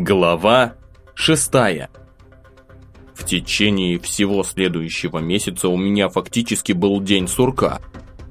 Глава шестая. В течение всего следующего месяца у меня фактически был день сурка.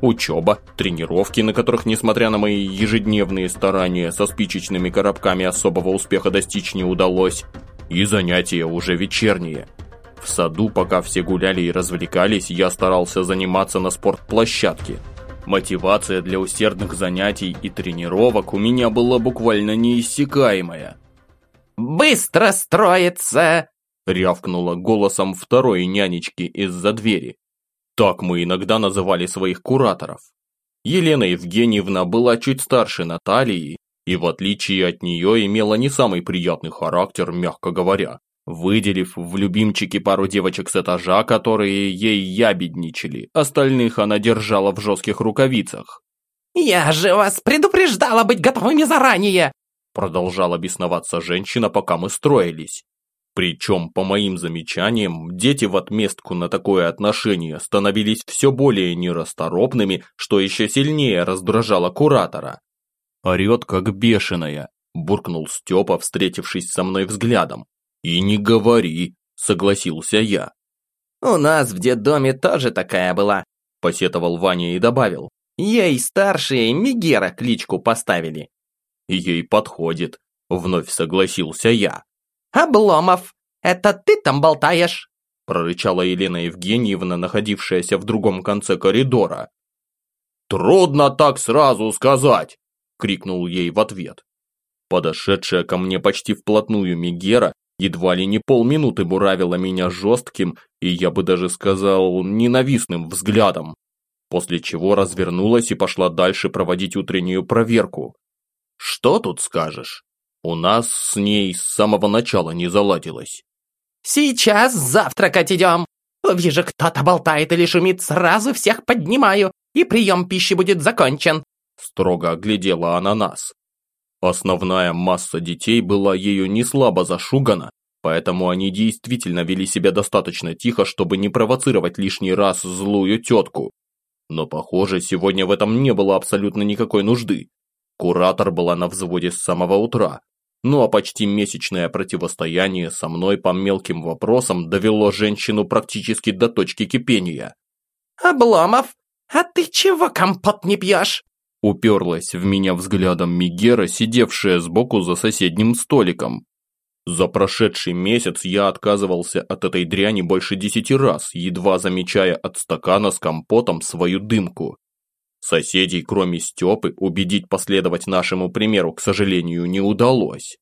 Учеба, тренировки, на которых, несмотря на мои ежедневные старания, со спичечными коробками особого успеха достичь не удалось, и занятия уже вечерние. В саду, пока все гуляли и развлекались, я старался заниматься на спортплощадке. Мотивация для усердных занятий и тренировок у меня была буквально неиссякаемая. «Быстро строится!» – рявкнула голосом второй нянечки из-за двери. Так мы иногда называли своих кураторов. Елена Евгеньевна была чуть старше Натальи и, в отличие от нее, имела не самый приятный характер, мягко говоря, выделив в любимчике пару девочек с этажа, которые ей ябедничали, остальных она держала в жестких рукавицах. «Я же вас предупреждала быть готовыми заранее!» Продолжала бесноваться женщина, пока мы строились. Причем, по моим замечаниям, дети в отместку на такое отношение становились все более нерасторопными, что еще сильнее раздражало куратора. «Орет, как бешеная», – буркнул Степа, встретившись со мной взглядом. «И не говори», – согласился я. «У нас в детдоме тоже такая была», – посетовал Ваня и добавил. «Ей старшие Мигера кличку поставили. Ей подходит, вновь согласился я. Обломов, это ты там болтаешь? Прорычала Елена Евгеньевна, находившаяся в другом конце коридора. «Трудно так сразу сказать!» – крикнул ей в ответ. Подошедшая ко мне почти вплотную Мегера едва ли не полминуты буравила меня жестким и, я бы даже сказал, ненавистным взглядом, после чего развернулась и пошла дальше проводить утреннюю проверку. Что тут скажешь? У нас с ней с самого начала не заладилось. Сейчас завтракать идем. Вижу, кто-то болтает или шумит, сразу всех поднимаю, и прием пищи будет закончен. Строго оглядела она нас. Основная масса детей была ею не слабо зашугана, поэтому они действительно вели себя достаточно тихо, чтобы не провоцировать лишний раз злую тетку. Но, похоже, сегодня в этом не было абсолютно никакой нужды. Куратор была на взводе с самого утра, ну а почти месячное противостояние со мной по мелким вопросам довело женщину практически до точки кипения. «Обломов, а ты чего компот не пьешь?» Уперлась в меня взглядом Мигера, сидевшая сбоку за соседним столиком. За прошедший месяц я отказывался от этой дряни больше десяти раз, едва замечая от стакана с компотом свою дымку. Соседей, кроме Степы, убедить последовать нашему примеру, к сожалению, не удалось.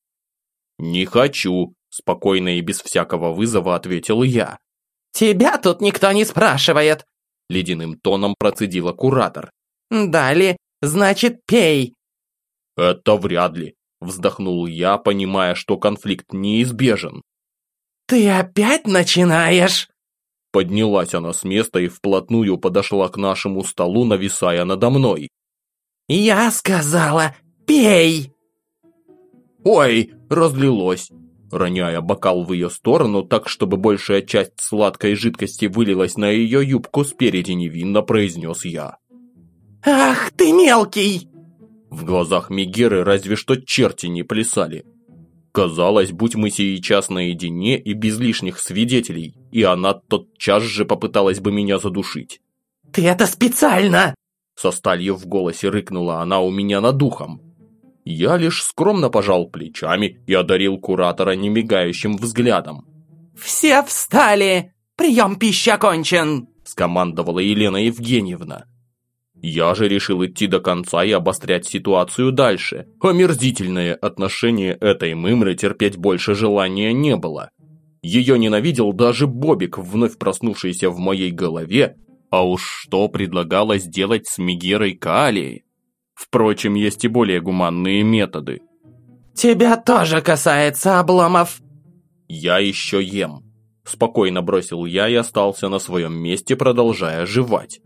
«Не хочу», – спокойно и без всякого вызова ответил я. «Тебя тут никто не спрашивает», – ледяным тоном процедила куратор. «Дали, значит, пей». «Это вряд ли», – вздохнул я, понимая, что конфликт неизбежен. «Ты опять начинаешь?» Поднялась она с места и вплотную подошла к нашему столу, нависая надо мной. «Я сказала, пей!» «Ой!» – разлилось. Роняя бокал в ее сторону, так чтобы большая часть сладкой жидкости вылилась на ее юбку спереди невинно, произнес я. «Ах ты мелкий!» В глазах Мегеры разве что черти не плясали. Казалось, будь мы сейчас наедине и без лишних свидетелей, и она тотчас же попыталась бы меня задушить. «Ты это специально!» Со сталью в голосе рыкнула она у меня над духом. Я лишь скромно пожал плечами и одарил куратора немигающим взглядом. «Все встали! Прием пищи окончен!» скомандовала Елена Евгеньевна. Я же решил идти до конца и обострять ситуацию дальше. Омерзительное отношение этой мымры терпеть больше желания не было. Ее ненавидел даже Бобик, вновь проснувшийся в моей голове, а уж что предлагалось делать с Мегерой Каалией? Впрочем, есть и более гуманные методы. «Тебя тоже касается, Обломов!» «Я еще ем», – спокойно бросил я и остался на своем месте, продолжая жевать.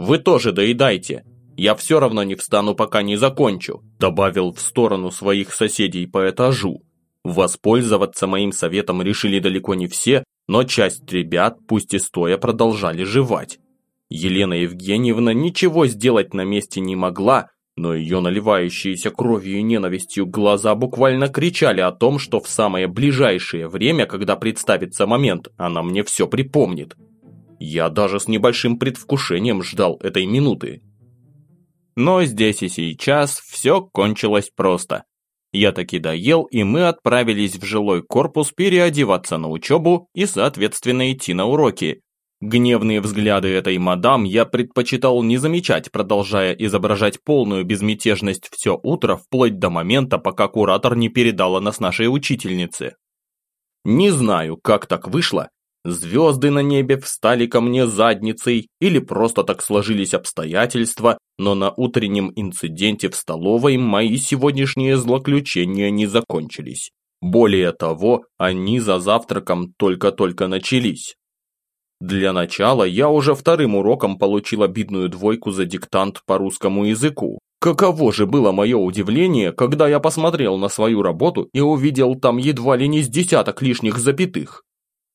Вы тоже доедайте. Я все равно не встану, пока не закончу», добавил в сторону своих соседей по этажу. Воспользоваться моим советом решили далеко не все, но часть ребят, пусть и стоя, продолжали жевать. Елена Евгеньевна ничего сделать на месте не могла, но ее наливающиеся кровью и ненавистью глаза буквально кричали о том, что в самое ближайшее время, когда представится момент, она мне все припомнит. Я даже с небольшим предвкушением ждал этой минуты. Но здесь и сейчас все кончилось просто. Я таки доел, и мы отправились в жилой корпус переодеваться на учебу и, соответственно, идти на уроки. Гневные взгляды этой мадам я предпочитал не замечать, продолжая изображать полную безмятежность все утро, вплоть до момента, пока куратор не передала нас нашей учительнице. Не знаю, как так вышло, Звезды на небе встали ко мне задницей или просто так сложились обстоятельства, но на утреннем инциденте в столовой мои сегодняшние злоключения не закончились. Более того, они за завтраком только-только начались. Для начала я уже вторым уроком получил обидную двойку за диктант по русскому языку. Каково же было мое удивление, когда я посмотрел на свою работу и увидел там едва ли не с десяток лишних запятых.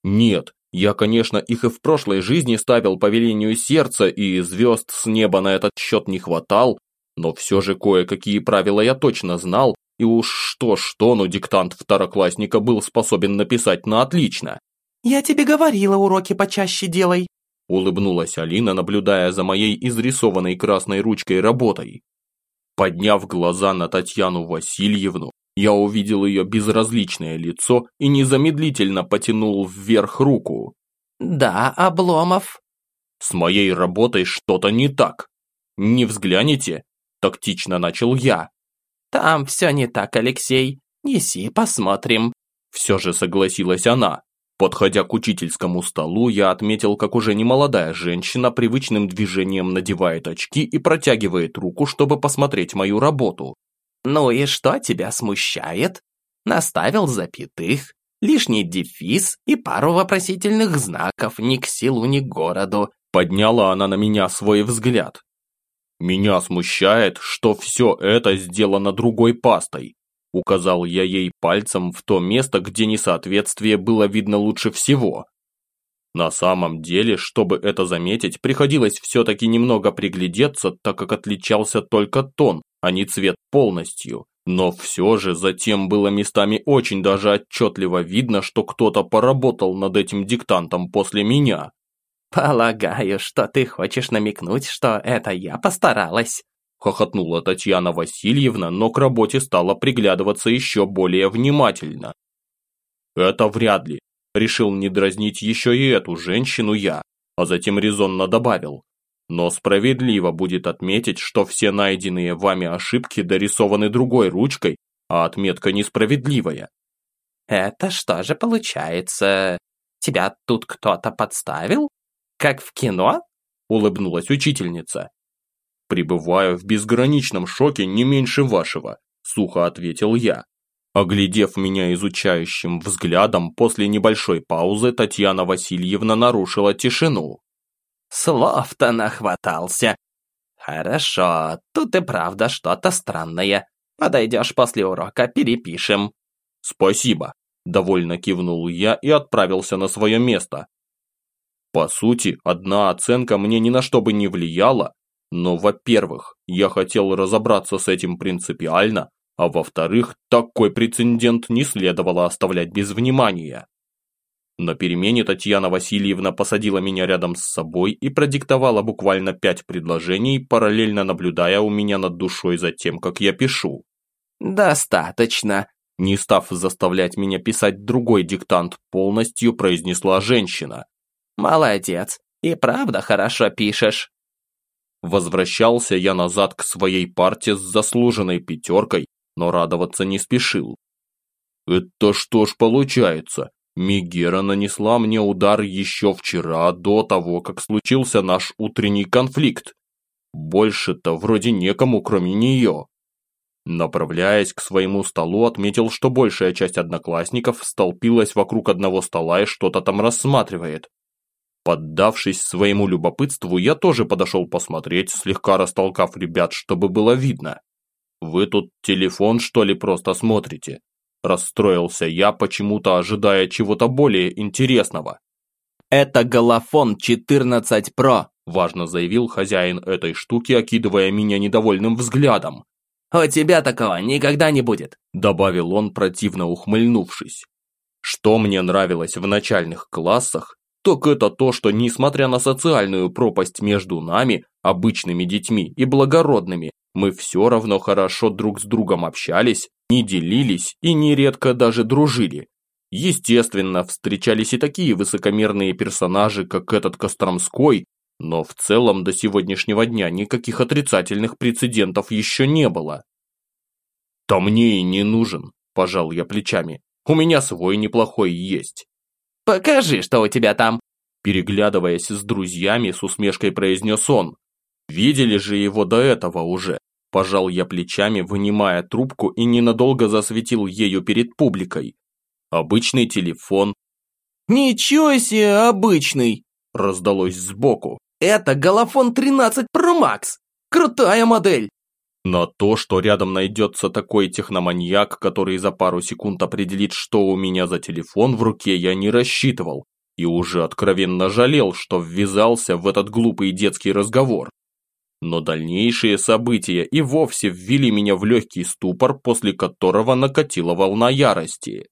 Нет, я, конечно, их и в прошлой жизни ставил по велению сердца, и звезд с неба на этот счет не хватал, но все же кое-какие правила я точно знал, и уж что-что, но диктант второклассника был способен написать на отлично. «Я тебе говорила, уроки почаще делай», улыбнулась Алина, наблюдая за моей изрисованной красной ручкой работой. Подняв глаза на Татьяну Васильевну, я увидел ее безразличное лицо и незамедлительно потянул вверх руку. «Да, Обломов». «С моей работой что-то не так. Не взгляните?» – тактично начал я. «Там все не так, Алексей. Неси, посмотрим». Все же согласилась она. Подходя к учительскому столу, я отметил, как уже немолодая женщина привычным движением надевает очки и протягивает руку, чтобы посмотреть мою работу. «Ну и что тебя смущает?» Наставил запятых, лишний дефис и пару вопросительных знаков ни к селу, ни к городу. Подняла она на меня свой взгляд. «Меня смущает, что все это сделано другой пастой», указал я ей пальцем в то место, где несоответствие было видно лучше всего. На самом деле, чтобы это заметить, приходилось все-таки немного приглядеться, так как отличался только тон, а не цвет полностью. Но все же затем было местами очень даже отчетливо видно, что кто-то поработал над этим диктантом после меня. «Полагаю, что ты хочешь намекнуть, что это я постаралась», хохотнула Татьяна Васильевна, но к работе стала приглядываться еще более внимательно. «Это вряд ли», решил не дразнить еще и эту женщину я, а затем резонно добавил. Но справедливо будет отметить, что все найденные вами ошибки дорисованы другой ручкой, а отметка несправедливая. Это что же получается? Тебя тут кто-то подставил? Как в кино? Улыбнулась учительница. Пребываю в безграничном шоке не меньше вашего, сухо ответил я. Оглядев меня изучающим взглядом, после небольшой паузы Татьяна Васильевна нарушила тишину. Слов-то нахватался. Хорошо, тут и правда что-то странное. Подойдешь после урока, перепишем. Спасибо. Довольно кивнул я и отправился на свое место. По сути, одна оценка мне ни на что бы не влияла, но, во-первых, я хотел разобраться с этим принципиально, а во-вторых, такой прецедент не следовало оставлять без внимания. На перемене Татьяна Васильевна посадила меня рядом с собой и продиктовала буквально пять предложений, параллельно наблюдая у меня над душой за тем, как я пишу. «Достаточно», не став заставлять меня писать другой диктант, полностью произнесла женщина. «Молодец, и правда хорошо пишешь». Возвращался я назад к своей парте с заслуженной пятеркой, но радоваться не спешил. «Это что ж получается? Мегера нанесла мне удар еще вчера, до того, как случился наш утренний конфликт. Больше-то вроде некому, кроме нее. Направляясь к своему столу, отметил, что большая часть одноклассников столпилась вокруг одного стола и что-то там рассматривает. Поддавшись своему любопытству, я тоже подошел посмотреть, слегка растолкав ребят, чтобы было видно. «Вы тут телефон, что ли, просто смотрите?» Расстроился я, почему-то ожидая чего-то более интересного. «Это Голофон 14 Pro», важно заявил хозяин этой штуки, окидывая меня недовольным взглядом. «У тебя такого никогда не будет», добавил он, противно ухмыльнувшись. Что мне нравилось в начальных классах, так это то, что несмотря на социальную пропасть между нами, обычными детьми и благородными, мы все равно хорошо друг с другом общались, не делились и нередко даже дружили. Естественно, встречались и такие высокомерные персонажи, как этот Костромской, но в целом до сегодняшнего дня никаких отрицательных прецедентов еще не было. «Да мне и не нужен», – пожал я плечами. У меня свой неплохой есть». «Покажи, что у тебя там!» Переглядываясь с друзьями, с усмешкой произнес он. «Видели же его до этого уже?» Пожал я плечами, вынимая трубку и ненадолго засветил ею перед публикой. Обычный телефон. «Ничего себе обычный!» Раздалось сбоку. «Это Галафон 13 Pro Max! Крутая модель!» На то, что рядом найдется такой техноманьяк, который за пару секунд определит, что у меня за телефон в руке, я не рассчитывал. И уже откровенно жалел, что ввязался в этот глупый детский разговор. Но дальнейшие события и вовсе ввели меня в легкий ступор, после которого накатила волна ярости.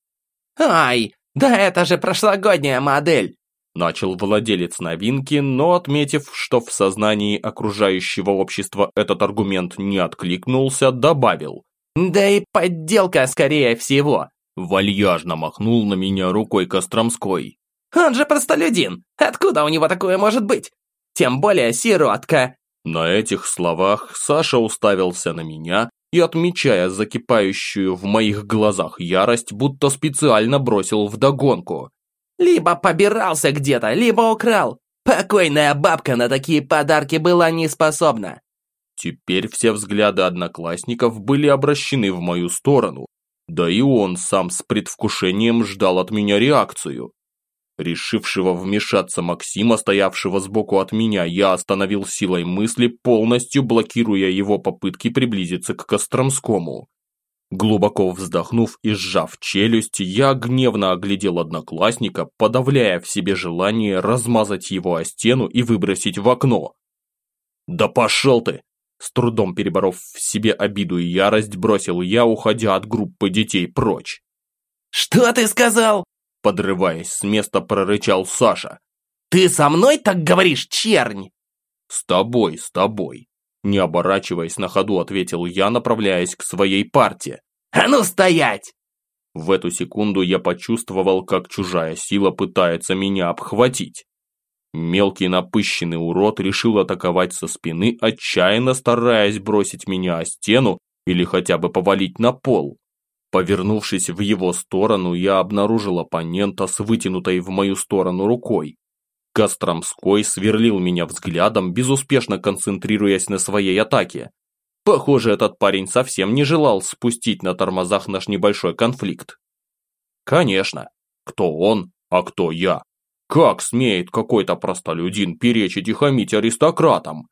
«Ай, да это же прошлогодняя модель! Начал владелец новинки, но отметив, что в сознании окружающего общества этот аргумент не откликнулся, добавил. «Да и подделка, скорее всего!» Вальяжно махнул на меня рукой Костромской. «Он же простолюдин! Откуда у него такое может быть? Тем более сиротка!» На этих словах Саша уставился на меня и, отмечая закипающую в моих глазах ярость, будто специально бросил вдогонку. Либо побирался где-то, либо украл. Покойная бабка на такие подарки была не способна. Теперь все взгляды одноклассников были обращены в мою сторону. Да и он сам с предвкушением ждал от меня реакцию. Решившего вмешаться Максима, стоявшего сбоку от меня, я остановил силой мысли, полностью блокируя его попытки приблизиться к Костромскому. Глубоко вздохнув и сжав челюсть, я гневно оглядел одноклассника, подавляя в себе желание размазать его о стену и выбросить в окно. «Да пошел ты!» С трудом переборов в себе обиду и ярость, бросил я, уходя от группы детей прочь. «Что ты сказал?» Подрываясь с места, прорычал Саша. «Ты со мной так говоришь, чернь?» «С тобой, с тобой», не оборачиваясь на ходу, ответил я, направляясь к своей парте. «А ну стоять!» В эту секунду я почувствовал, как чужая сила пытается меня обхватить. Мелкий напыщенный урод решил атаковать со спины, отчаянно стараясь бросить меня о стену или хотя бы повалить на пол. Повернувшись в его сторону, я обнаружил оппонента с вытянутой в мою сторону рукой. Костромской сверлил меня взглядом, безуспешно концентрируясь на своей атаке. Похоже, этот парень совсем не желал спустить на тормозах наш небольшой конфликт. Конечно, кто он, а кто я? Как смеет какой-то простолюдин перечить и хамить аристократам?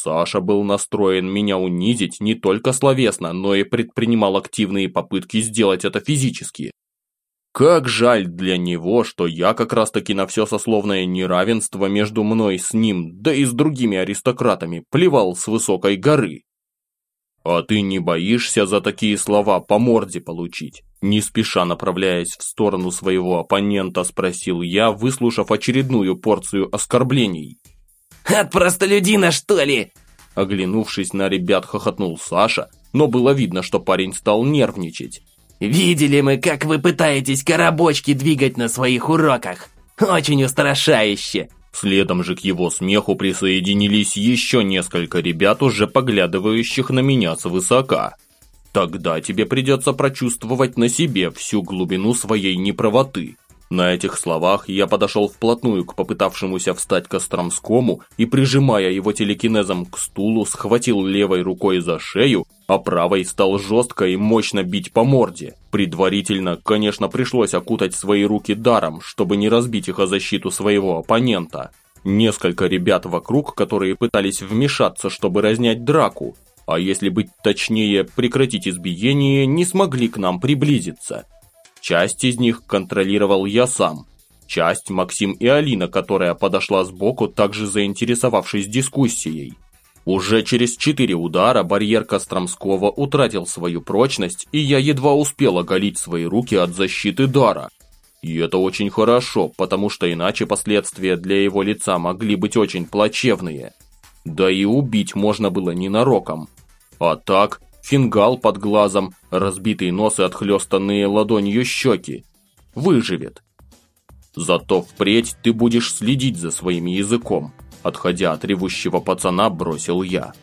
Саша был настроен меня унизить не только словесно, но и предпринимал активные попытки сделать это физически. Как жаль для него, что я как раз таки на все сословное неравенство между мной с ним, да и с другими аристократами, плевал с высокой горы. А ты не боишься за такие слова по морде получить? Не спеша направляясь в сторону своего оппонента, спросил я, выслушав очередную порцию оскорблений. «От простолюдина, что ли?» Оглянувшись на ребят, хохотнул Саша, но было видно, что парень стал нервничать. Видели мы, как вы пытаетесь коробочки двигать на своих уроках. Очень устрашающе. Следом же к его смеху присоединились еще несколько ребят, уже поглядывающих на меня свысока. Тогда тебе придется прочувствовать на себе всю глубину своей неправоты. На этих словах я подошел вплотную к попытавшемуся встать Костромскому и, прижимая его телекинезом к стулу, схватил левой рукой за шею, а правой стал жестко и мощно бить по морде. Предварительно, конечно, пришлось окутать свои руки даром, чтобы не разбить их о защиту своего оппонента. Несколько ребят вокруг, которые пытались вмешаться, чтобы разнять драку, а если быть точнее, прекратить избиение, не смогли к нам приблизиться. Часть из них контролировал я сам. Часть Максим и Алина, которая подошла сбоку, также заинтересовавшись дискуссией. Уже через четыре удара барьер Костромского утратил свою прочность, и я едва успел оголить свои руки от защиты дара. И это очень хорошо, потому что иначе последствия для его лица могли быть очень плачевные. Да и убить можно было ненароком. А так, фингал под глазом, разбитый нос и отхлестанные ладонью щеки. Выживет. Зато впредь ты будешь следить за своим языком. Отходя от ревущего пацана, бросил я.